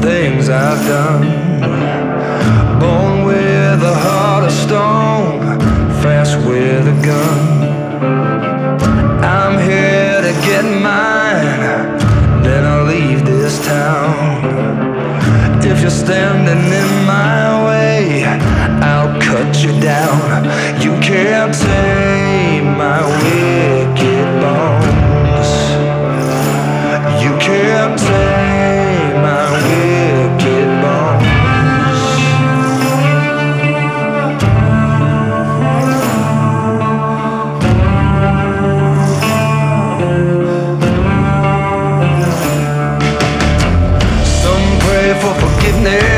things I've done. Born with a heart of stone, fast with a gun. I'm here to get mine, then I'll leave this town. If you're standing in my way, I'll cut you down. You can't tame my wicked for forgiveness,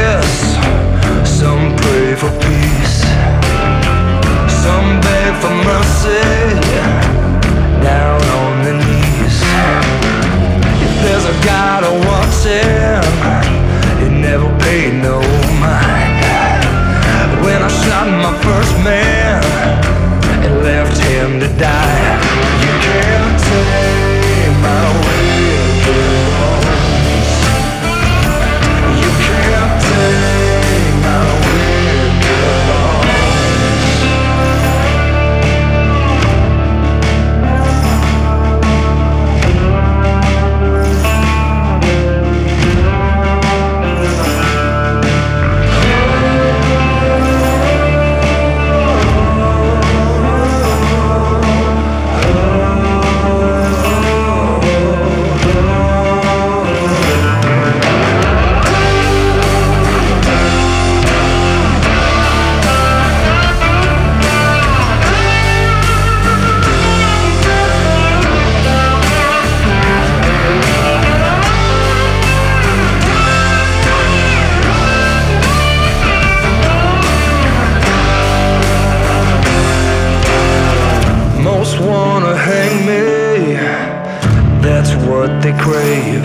what they crave.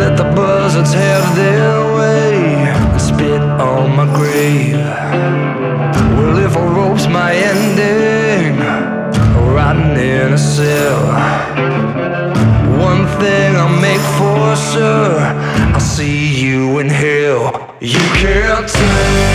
Let the buzzards have their way and spit on my grave. Well, if a rope's my ending, rotting in a cell. One thing I'll make for sure, I'll see you in hell. You can't take